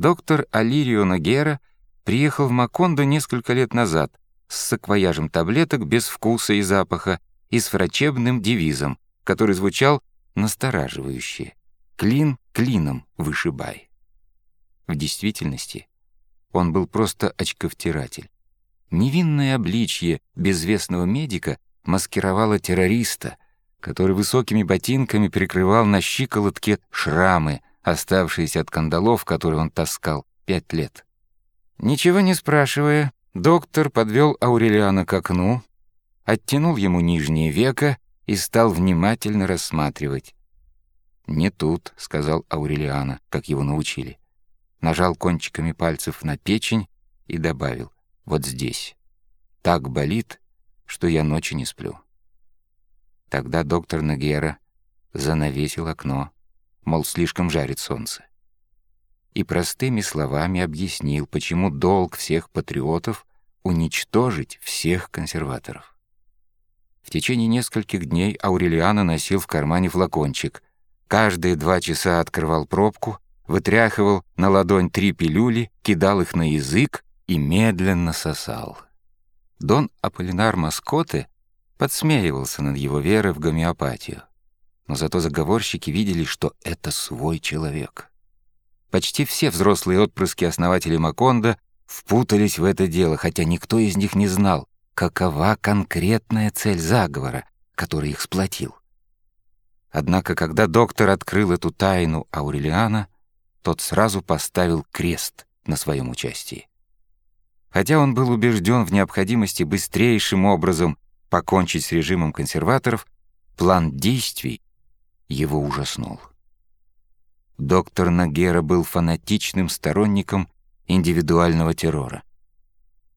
Доктор Алирио Нагера приехал в Макондо несколько лет назад с саквояжем таблеток без вкуса и запаха и с врачебным девизом, который звучал настораживающе «Клин клином вышибай». В действительности он был просто очковтиратель. Невинное обличье безвестного медика маскировало террориста, который высокими ботинками прикрывал на щиколотке шрамы, оставшиеся от кандалов, которые он таскал пять лет. Ничего не спрашивая, доктор подвел Аурелиана к окну, оттянул ему нижнее веко и стал внимательно рассматривать. «Не тут», — сказал Аурелиана, как его научили. Нажал кончиками пальцев на печень и добавил «вот здесь». Так болит, что я ночи не сплю. Тогда доктор Нагера занавесил окно, мол, слишком жарит солнце. И простыми словами объяснил, почему долг всех патриотов — уничтожить всех консерваторов. В течение нескольких дней Аурелиано носил в кармане флакончик. Каждые два часа открывал пробку, вытряхивал на ладонь три пилюли, кидал их на язык и медленно сосал. Дон Аполлинар Маскоте подсмеивался над его верой в гомеопатию. Но зато заговорщики видели, что это свой человек. Почти все взрослые отпрыски основателей Маконда впутались в это дело, хотя никто из них не знал, какова конкретная цель заговора, который их сплотил. Однако, когда доктор открыл эту тайну Аурелиана, тот сразу поставил крест на своем участии. Хотя он был убежден в необходимости быстрейшим образом покончить с режимом консерваторов, план действий его ужаснул. Доктор Нагера был фанатичным сторонником индивидуального террора.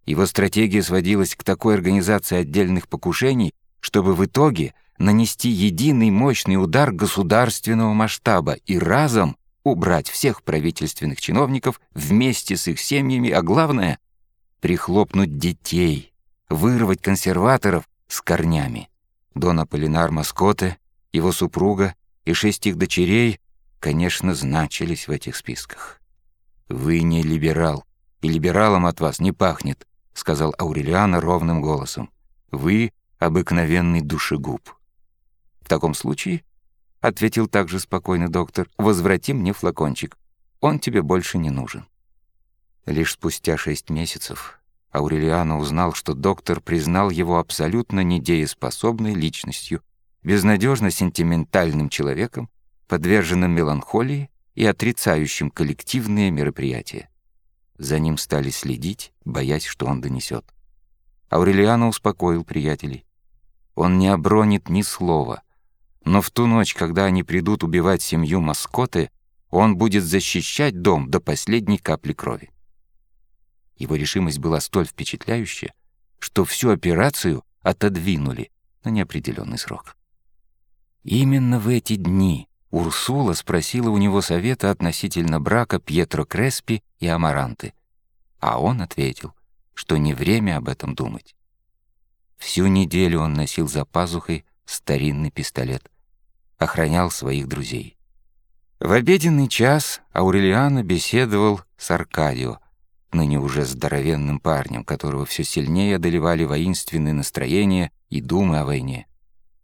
Его стратегия сводилась к такой организации отдельных покушений, чтобы в итоге нанести единый мощный удар государственного масштаба и разом убрать всех правительственных чиновников вместе с их семьями, а главное — прихлопнуть детей, вырвать консерваторов с корнями. Дон Аполлинар Маскоте, его супруга и шесть их дочерей, конечно, значились в этих списках. «Вы не либерал, и либералом от вас не пахнет», — сказал Аурелиана ровным голосом. «Вы — обыкновенный душегуб». «В таком случае», — ответил также спокойно доктор, — «возврати мне флакончик. Он тебе больше не нужен». Лишь спустя шесть месяцев Аурелиано узнал, что доктор признал его абсолютно недееспособной личностью, безнадежно сентиментальным человеком, подверженным меланхолии и отрицающим коллективные мероприятия. За ним стали следить, боясь, что он донесет. Аурелиано успокоил приятелей. Он не обронит ни слова, но в ту ночь, когда они придут убивать семью маскоты, он будет защищать дом до последней капли крови. Его решимость была столь впечатляющая, что всю операцию отодвинули на неопределенный срок. Именно в эти дни Урсула спросила у него совета относительно брака Пьетро Креспи и Амаранты, а он ответил, что не время об этом думать. Всю неделю он носил за пазухой старинный пистолет, охранял своих друзей. В обеденный час Аурелиано беседовал с Аркадио, ныне уже здоровенным парнем, которого все сильнее одолевали воинственные настроения и думы о войне.